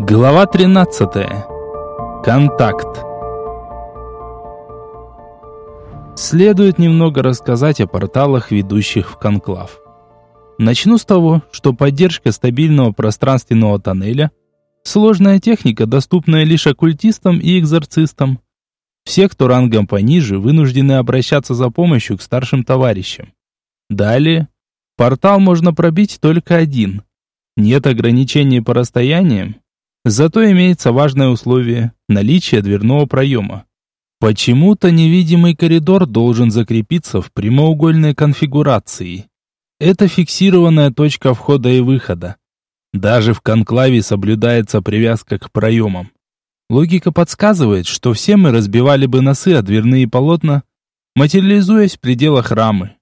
Глава 13. Контакт. Следует немного рассказать о порталах, ведущих в конклав. Начну с того, что поддержка стабильного пространственного тоннеля – сложная техника, доступная лишь оккультистам и экзорцистам. Все, кто рангом пониже, вынуждены обращаться за помощью к старшим товарищам. Далее, портал можно пробить только один. Нет ограничений по расстояниям, зато имеется важное условие – наличие дверного проема. Почему-то невидимый коридор должен закрепиться в прямоугольной конфигурации. Это фиксированная точка входа и выхода. Даже в конклаве соблюдается привязка к проемам. Логика подсказывает, что все мы разбивали бы носы о дверные полотна, материализуясь в пределах рамы.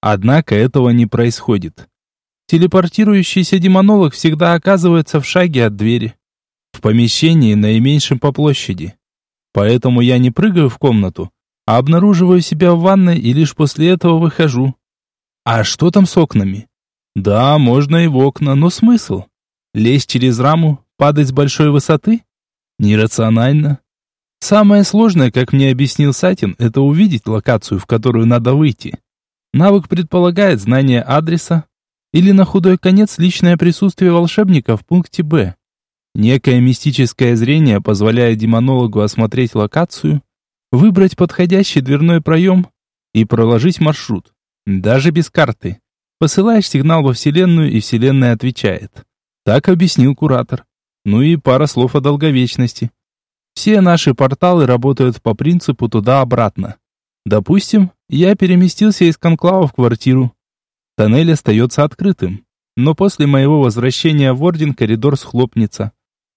Однако этого не происходит. Телепортирующийся демонолог всегда оказывается в шаге от двери. В помещении наименьшем по площади. Поэтому я не прыгаю в комнату, а обнаруживаю себя в ванной и лишь после этого выхожу. А что там с окнами? Да, можно и в окна, но смысл? Лезть через раму, падать с большой высоты? Нерационально. Самое сложное, как мне объяснил Сатин, это увидеть локацию, в которую надо выйти. Навык предполагает знание адреса или на худой конец личное присутствие волшебника в пункте Б. Некое мистическое зрение позволяет демонологу осмотреть локацию, выбрать подходящий дверной проем и проложить маршрут. Даже без карты. Посылаешь сигнал во Вселенную, и Вселенная отвечает. Так объяснил куратор. Ну и пара слов о долговечности. Все наши порталы работают по принципу туда-обратно. Допустим, я переместился из конклава в квартиру. Тоннель остается открытым. Но после моего возвращения в Орден коридор схлопнется.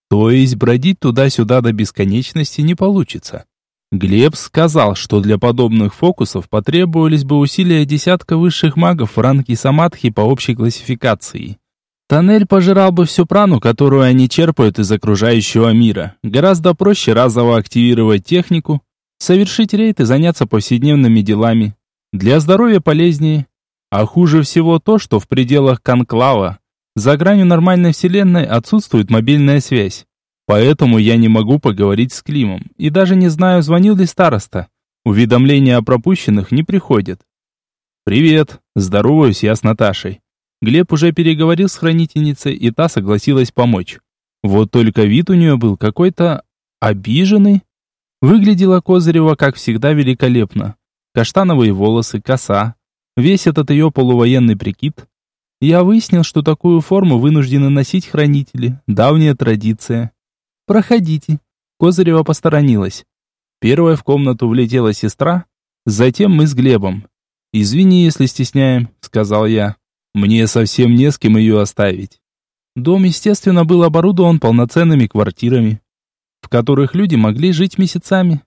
То есть бродить туда-сюда до бесконечности не получится. Глеб сказал, что для подобных фокусов потребовались бы усилия десятка высших магов в ранге самадхи по общей классификации. Тоннель пожирал бы всю прану, которую они черпают из окружающего мира. Гораздо проще разово активировать технику, совершить рейд и заняться повседневными делами. Для здоровья полезнее. А хуже всего то, что в пределах конклава за гранью нормальной вселенной отсутствует мобильная связь. Поэтому я не могу поговорить с Климом. И даже не знаю, звонил ли староста. Уведомления о пропущенных не приходят. «Привет!» – здороваюсь я с Наташей. Глеб уже переговорил с хранительницей, и та согласилась помочь. Вот только вид у нее был какой-то обиженный. Выглядела Козырева, как всегда, великолепно. Каштановые волосы, коса. Весь этот ее полувоенный прикид я выяснил, что такую форму вынуждены носить хранители. Давняя традиция. Проходите. Козырева посторонилась. Первая в комнату влетела сестра, затем мы с Глебом. «Извини, если стесняем», — сказал я. «Мне совсем не с кем ее оставить». Дом, естественно, был оборудован полноценными квартирами, в которых люди могли жить месяцами.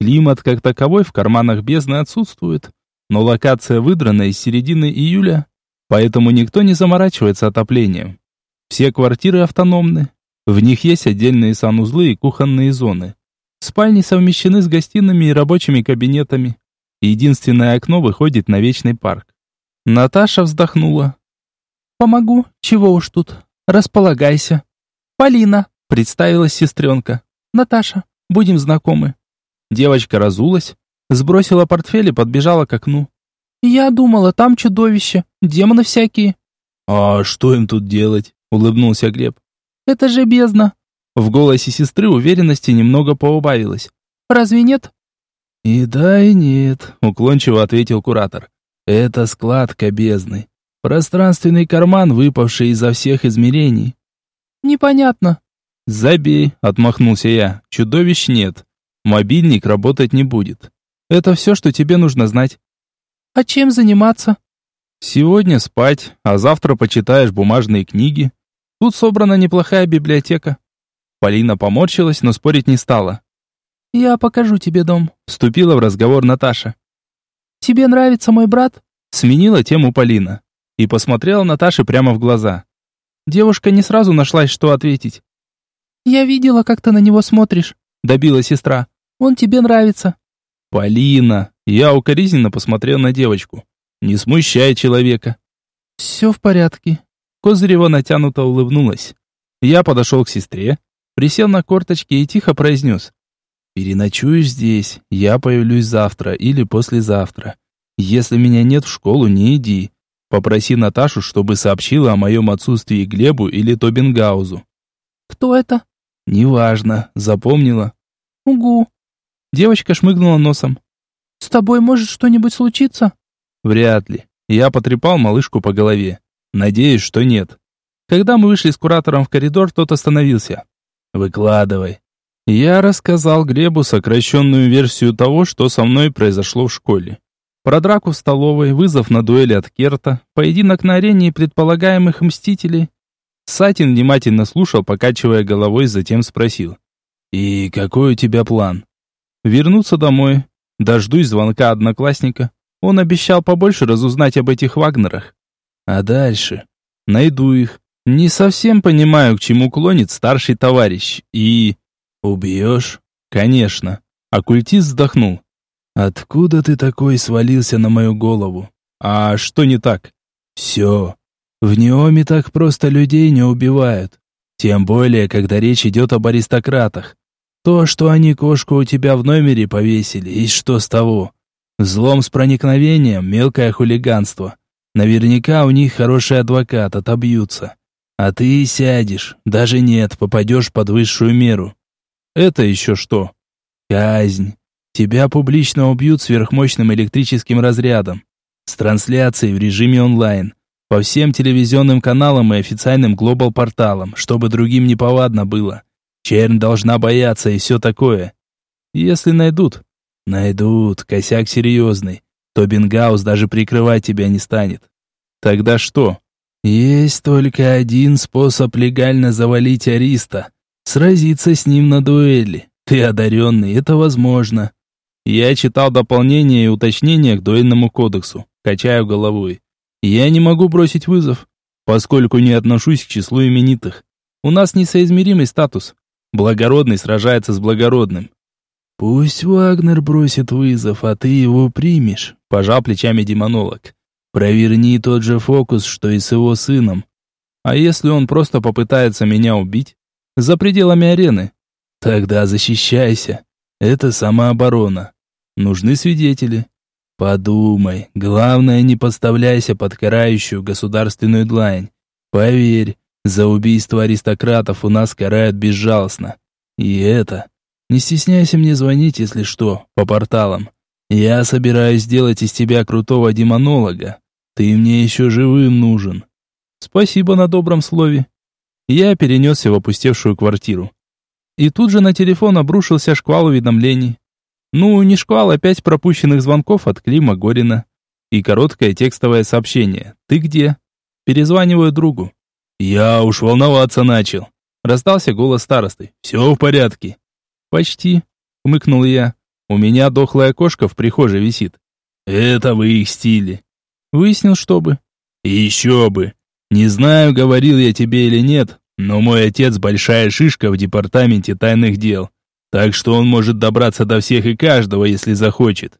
Климат как таковой в карманах бездны отсутствует, но локация выдрана из середины июля, Поэтому никто не заморачивается отоплением. Все квартиры автономны. В них есть отдельные санузлы и кухонные зоны. Спальни совмещены с гостиными и рабочими кабинетами. Единственное окно выходит на вечный парк. Наташа вздохнула. «Помогу, чего уж тут. Располагайся». «Полина», — представилась сестренка. «Наташа, будем знакомы». Девочка разулась, сбросила портфель и подбежала к окну. «Я думала, там чудовище, демоны всякие». «А что им тут делать?» — улыбнулся Глеб. «Это же бездна». В голосе сестры уверенности немного поубавилось. «Разве нет?» «И да, и нет», — уклончиво ответил куратор. «Это складка бездны. Пространственный карман, выпавший изо всех измерений». «Непонятно». «Забей», — отмахнулся я. «Чудовищ нет. Мобильник работать не будет. Это все, что тебе нужно знать. А чем заниматься? Сегодня спать, а завтра почитаешь бумажные книги. Тут собрана неплохая библиотека. Полина поморщилась, но спорить не стала. Я покажу тебе дом, вступила в разговор Наташа. Тебе нравится мой брат? Сменила тему Полина и посмотрела Наташе прямо в глаза. Девушка не сразу нашлась, что ответить. Я видела, как ты на него смотришь, добила сестра. Он тебе нравится. Полина, я укоризненно посмотрел на девочку. «Не смущай человека». «Все в порядке». Козырева натянуто улыбнулась. Я подошел к сестре, Присел на корточки и тихо произнес. «Переночуешь здесь, я появлюсь завтра или послезавтра. Если меня нет в школу, не иди. Попроси Наташу, чтобы сообщила о моем отсутствии Глебу или Тобингаузу». «Кто это?» «Неважно, запомнила». «Угу». Девочка шмыгнула носом. «С тобой может что-нибудь случиться?» «Вряд ли. Я потрепал малышку по голове. Надеюсь, что нет». Когда мы вышли с куратором в коридор, тот остановился. «Выкладывай». Я рассказал Глебу сокращенную версию того, что со мной произошло в школе. Про драку в столовой, вызов на дуэль от Керта, поединок на арене и предполагаемых мстителей. Сатин внимательно слушал, покачивая головой, затем спросил. «И какой у тебя план?» «Вернуться домой. Дождусь звонка одноклассника. Он обещал побольше разузнать об этих Вагнерах. А дальше? Найду их. Не совсем понимаю, к чему клонит старший товарищ. И... Убьешь? Конечно. Оккультист вздохнул. Откуда ты такой свалился на мою голову? А что не так? Все. В Неоме так просто людей не убивают. Тем более, когда речь идет об аристократах. То, что они кошку у тебя в номере повесили, и что с того? Взлом с проникновением, мелкое хулиганство. Наверняка у них хороший адвокат, отобьются. А ты сядешь, даже нет, попадешь под высшую меру. Это еще что? Казнь. Тебя публично убьют сверхмощным электрическим разрядом. С трансляцией в режиме онлайн. По всем телевизионным каналам и официальным глобал-порталам, чтобы другим не повадно было. Чернь должна бояться и все такое. Если найдут. Найдут, косяк серьезный. Тобингаус даже прикрывать тебя не станет. Тогда что? Есть только один способ легально завалить Ариста. Сразиться с ним на дуэли. Ты одаренный, это возможно. Я читал дополнения и уточнения к дуэльному кодексу. Качаю головой. Я не могу бросить вызов, поскольку не отношусь к числу именитых. У нас несоизмеримый статус. Благородный сражается с благородным. Пусть Вагнер бросит вызов, а ты его примешь, пожал плечами демонолог. Проверни тот же фокус, что и с его сыном. А если он просто попытается меня убить? За пределами арены? Тогда защищайся. Это самооборона. Нужны свидетели. Подумай. Главное, не подставляйся под карающую государственную длань. Поверь, за убийство аристократов у нас карают безжалостно. И это... Не стесняйся мне звонить, если что, по порталам. Я собираюсь сделать из тебя крутого демонолога. Ты мне еще живым нужен. Спасибо на добром слове. Я перенесся в опустевшую квартиру. И тут же на телефон обрушился шквал уведомлений. Ну, не шквал, а пять пропущенных звонков от Клима Горина. И короткое текстовое сообщение. «Ты где?» Перезваниваю другу. «Я уж волноваться начал». Раздался голос старосты. «Все в порядке». «Почти», — умыкнул я. «У меня дохлая кошка в прихожей висит». «Это в их стиле. Выяснил, чтобы. Еще бы. Не знаю, говорил я тебе или нет, но мой отец большая шишка в департаменте тайных дел. Так что он может добраться до всех и каждого, если захочет.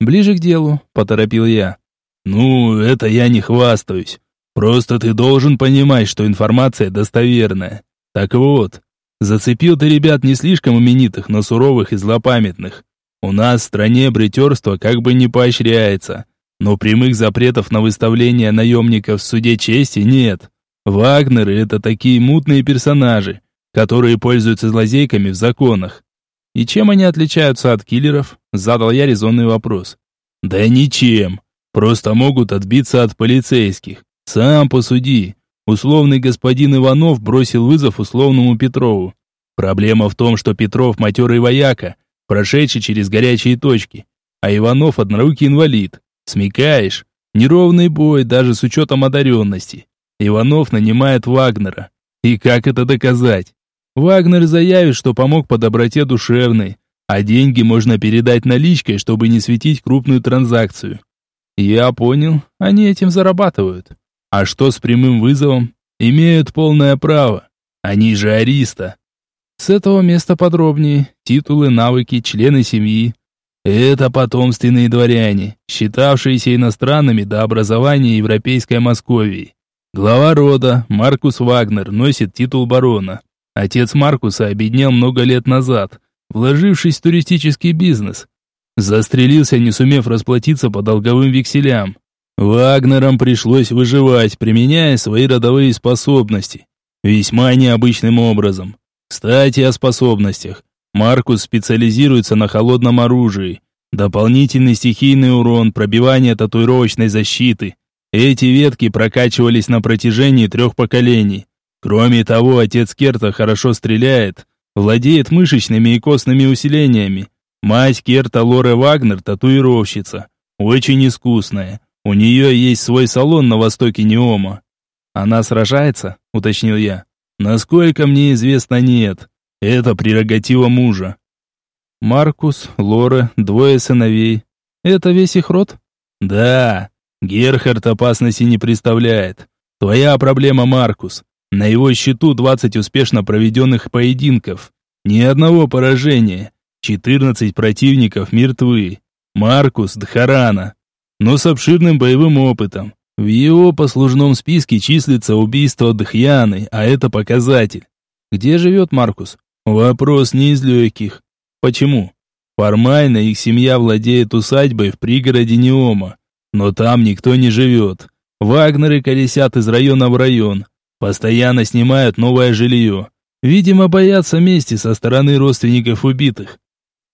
Ближе к делу, поторопил я. Ну, это я не хвастаюсь. Просто ты должен понимать, что информация достоверная. Так вот, зацепил ты ребят не слишком именитых, но суровых и злопамятных. У нас в стране бритерство как бы не поощряется. Но прямых запретов на выставление наемников в суде чести нет. Вагнеры — это такие мутные персонажи, которые пользуются злозейками в законах. И чем они отличаются от киллеров? Задал я резонный вопрос. Да ничем. Просто могут отбиться от полицейских. Сам посуди. Условный господин Иванов бросил вызов условному Петрову. Проблема в том, что Петров матерый вояка, прошедший через горячие точки, а Иванов однорукий инвалид. Смекаешь? Неровный бой, даже с учетом одаренности. Иванов нанимает Вагнера. И как это доказать? Вагнер заявит, что помог по доброте душевной, а деньги можно передать наличкой, чтобы не светить крупную транзакцию. Я понял, они этим зарабатывают. А что с прямым вызовом? Имеют полное право. Они же ариста. С этого места подробнее. Титулы, навыки, члены семьи. Это потомственные дворяне, считавшиеся иностранными до образования Европейской Московии. Глава рода, Маркус Вагнер, носит титул барона. Отец Маркуса обеднел много лет назад, вложившись в туристический бизнес. Застрелился, не сумев расплатиться по долговым векселям. Вагнерам пришлось выживать, применяя свои родовые способности. Весьма необычным образом. Кстати, о способностях. Маркус специализируется на холодном оружии. Дополнительный стихийный урон, пробивание татуировочной защиты. Эти ветки прокачивались на протяжении трех поколений. Кроме того, отец Керта хорошо стреляет, владеет мышечными и костными усилениями. Мать Керта Лоре Вагнер – татуировщица. Очень искусная. У нее есть свой салон на востоке Неома. Она сражается, уточнил я. Насколько мне известно, нет. Это прерогатива мужа. Маркус, Лоре, двое сыновей. Это весь их род? Да. Герхард опасности не представляет. Твоя проблема, Маркус. На его счету 20 успешно проведенных поединков. Ни одного поражения. 14 противников мертвы. Маркус Дхарана. Но с обширным боевым опытом. В его послужном списке числится убийство Дхьяны, а это показатель. Где живет Маркус? Вопрос не из легких. Почему? Формально их семья владеет усадьбой в пригороде Неома, но там никто не живет. Вагнеры колесят из района в район, постоянно снимают новое жилье. Видимо, боятся мести со стороны родственников убитых.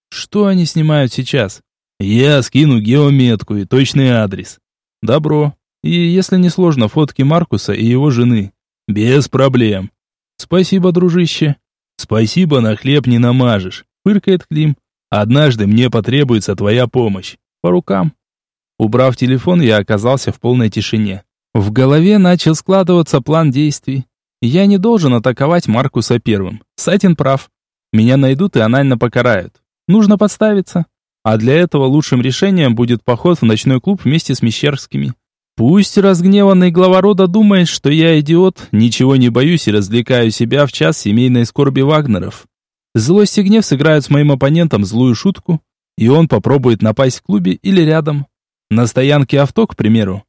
Что они снимают сейчас? Я скину геометку и точный адрес. Добро. И если не сложно, фотки Маркуса и его жены. Без проблем. Спасибо, дружище. Спасибо, на хлеб не намажешь. Фыркает Клим. Однажды мне потребуется твоя помощь. По рукам. Убрав телефон, я оказался в полной тишине. В голове начал складываться план действий. Я не должен атаковать Маркуса первым. Сатин прав. Меня найдут и анально покарают. Нужно подставиться. А для этого лучшим решением будет поход в ночной клуб вместе с Мещерскими. Пусть разгневанный глава рода думает, что я идиот, ничего не боюсь и развлекаю себя в час семейной скорби Вагнеров. Злость и гнев сыграют с моим оппонентом злую шутку, и он попробует напасть в клубе или рядом. На стоянке авто, к примеру.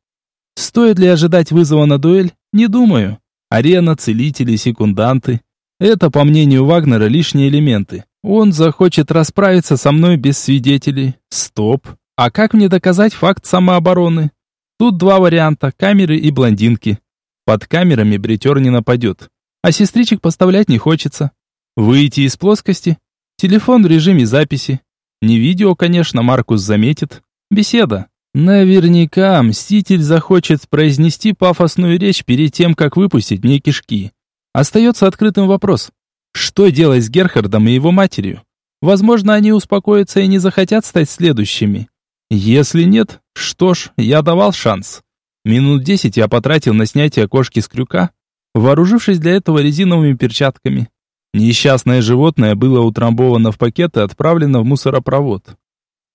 Стоит ли ожидать вызова на дуэль? Не думаю. Арена, целители, секунданты. Это, по мнению Вагнера, лишние элементы. Он захочет расправиться со мной без свидетелей. Стоп. А как мне доказать факт самообороны? Тут два варианта, камеры и блондинки. Под камерами бритер не нападет. А сестричек поставлять не хочется. Выйти из плоскости. Телефон в режиме записи. Не видео, конечно, Маркус заметит. Беседа. Наверняка Мститель захочет произнести пафосную речь перед тем, как выпустить мне кишки. Остается открытым вопрос. Что делать с Герхардом и его матерью? Возможно, они успокоятся и не захотят стать следующими. Если нет, что ж, я давал шанс. Минут десять я потратил на снятие кошки с крюка, вооружившись для этого резиновыми перчатками. Несчастное животное было утрамбовано в пакет и отправлено в мусоропровод.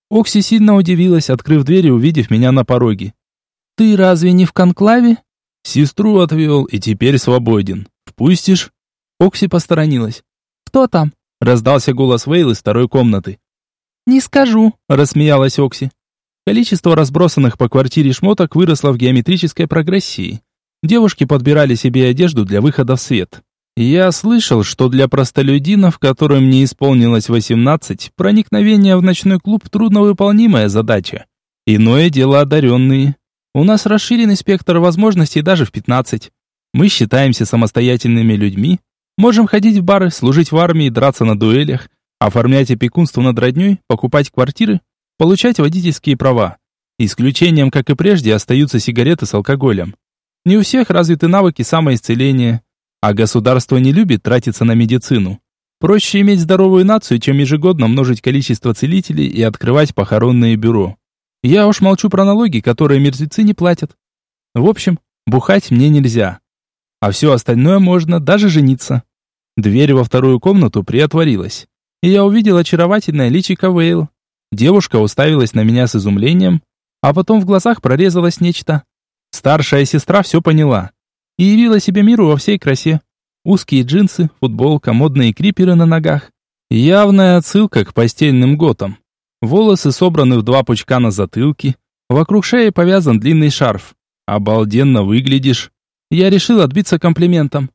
Окси сильно удивилась, открыв дверь и увидев меня на пороге. «Ты разве не в конклаве?» Сестру отвел и теперь свободен. «Впустишь?» Окси посторонилась. «Кто там?» Раздался голос Вейл из второй комнаты. «Не скажу», рассмеялась Окси. Количество разбросанных по квартире шмоток выросло в геометрической прогрессии. Девушки подбирали себе одежду для выхода в свет. Я слышал, что для простолюдинов, которым не исполнилось 18, проникновение в ночной клуб трудновыполнимая задача. Иное дело одаренные. У нас расширенный спектр возможностей даже в 15. Мы считаемся самостоятельными людьми, можем ходить в бары, служить в армии, драться на дуэлях, оформлять опекунство над родней, покупать квартиры, получать водительские права. Исключением, как и прежде, остаются сигареты с алкоголем. Не у всех развиты навыки самоисцеления, а государство не любит тратиться на медицину. Проще иметь здоровую нацию, чем ежегодно множить количество целителей и открывать похоронные бюро. Я уж молчу про налоги, которые мертвецы не платят. В общем, бухать мне нельзя. А все остальное можно, даже жениться. Дверь во вторую комнату приотворилась. И я увидел очаровательное личико Вейл. Девушка уставилась на меня с изумлением, а потом в глазах прорезалось нечто. Старшая сестра все поняла и явила себе миру во всей красе. Узкие джинсы, футболка, модные криперы на ногах. Явная отсылка к постельным готам. Волосы собраны в два пучка на затылке. Вокруг шеи повязан длинный шарф. Обалденно выглядишь. Я решил отбиться комплиментом.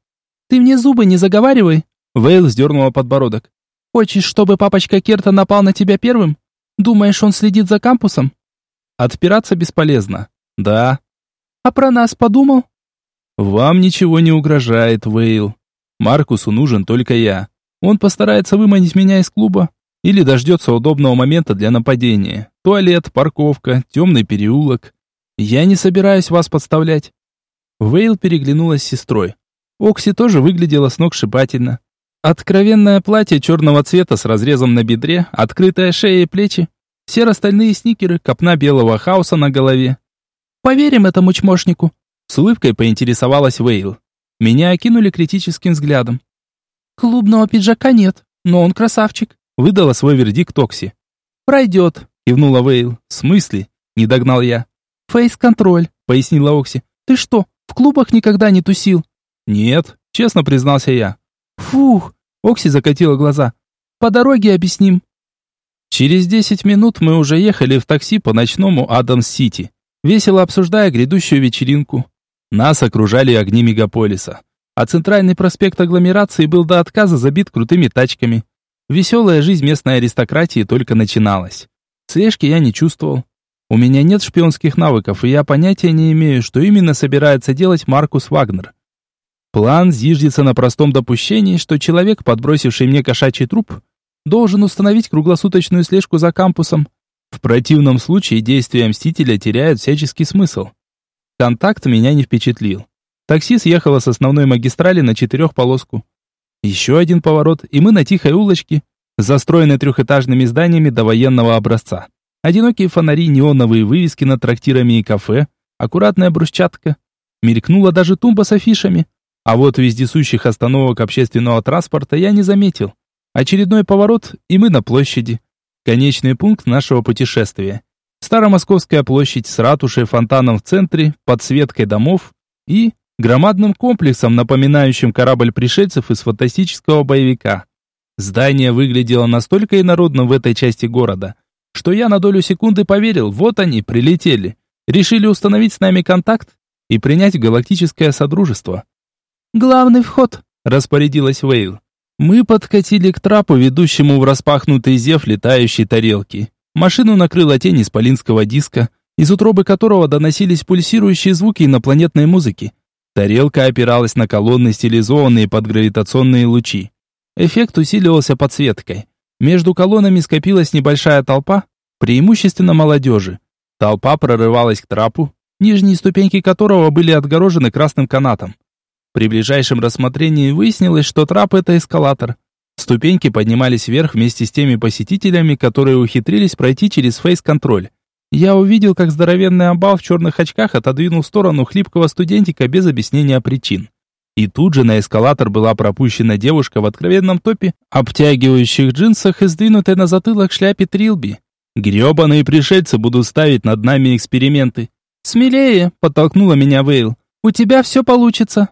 «Ты мне зубы не заговаривай!» Вейл сдернула подбородок. «Хочешь, чтобы папочка Керта напал на тебя первым? Думаешь, он следит за кампусом?» «Отпираться бесполезно». «Да». «А про нас подумал?» «Вам ничего не угрожает, Вейл. Маркусу нужен только я. Он постарается выманить меня из клуба или дождется удобного момента для нападения. Туалет, парковка, темный переулок. Я не собираюсь вас подставлять». Вейл переглянулась с сестрой. Окси тоже выглядела сногсшибательно. Откровенное платье черного цвета с разрезом на бедре, открытая шея и плечи, серо-стальные сникеры, копна белого хаоса на голове. «Поверим этому чмошнику», — с улыбкой поинтересовалась Вейл. Меня окинули критическим взглядом. «Клубного пиджака нет, но он красавчик», — выдала свой вердикт Окси. «Пройдет», — кивнула Вейл. «В смысле?» — не догнал я. «Фейс-контроль», — пояснила Окси. «Ты что, в клубах никогда не тусил?» «Нет», — честно признался я. «Фух!» — Окси закатила глаза. «По дороге объясним». Через десять минут мы уже ехали в такси по ночному Адамс-Сити, весело обсуждая грядущую вечеринку. Нас окружали огни мегаполиса, а центральный проспект агломерации был до отказа забит крутыми тачками. Веселая жизнь местной аристократии только начиналась. Слежки я не чувствовал. У меня нет шпионских навыков, и я понятия не имею, что именно собирается делать Маркус Вагнер. План зиждется на простом допущении, что человек, подбросивший мне кошачий труп, должен установить круглосуточную слежку за кампусом. В противном случае действия Мстителя теряют всяческий смысл. Контакт меня не впечатлил. Такси съехало с основной магистрали на четырехполоску. Еще один поворот, и мы на тихой улочке, застроенной трехэтажными зданиями до военного образца. Одинокие фонари, неоновые вывески над трактирами и кафе, аккуратная брусчатка. Мелькнула даже тумба с афишами – а вот вездесущих остановок общественного транспорта я не заметил. Очередной поворот, и мы на площади. Конечный пункт нашего путешествия. Старомосковская площадь с ратушей, фонтаном в центре, подсветкой домов и громадным комплексом, напоминающим корабль пришельцев из фантастического боевика. Здание выглядело настолько инородно в этой части города, что я на долю секунды поверил, вот они, прилетели. Решили установить с нами контакт и принять галактическое содружество. «Главный вход», — распорядилась Вейл. Мы подкатили к трапу, ведущему в распахнутый зев летающей тарелки. Машину накрыла тень исполинского диска, из утробы которого доносились пульсирующие звуки инопланетной музыки. Тарелка опиралась на колонны, стилизованные под гравитационные лучи. Эффект усиливался подсветкой. Между колоннами скопилась небольшая толпа, преимущественно молодежи. Толпа прорывалась к трапу, нижние ступеньки которого были отгорожены красным канатом. При ближайшем рассмотрении выяснилось, что трап – это эскалатор. Ступеньки поднимались вверх вместе с теми посетителями, которые ухитрились пройти через фейс-контроль. Я увидел, как здоровенный амбал в черных очках отодвинул в сторону хлипкого студентика без объяснения причин. И тут же на эскалатор была пропущена девушка в откровенном топе, обтягивающих джинсах и сдвинутой на затылок шляпе трилби. Гребаные пришельцы будут ставить над нами эксперименты. «Смелее!» – подтолкнула меня Вейл. «У тебя все получится!»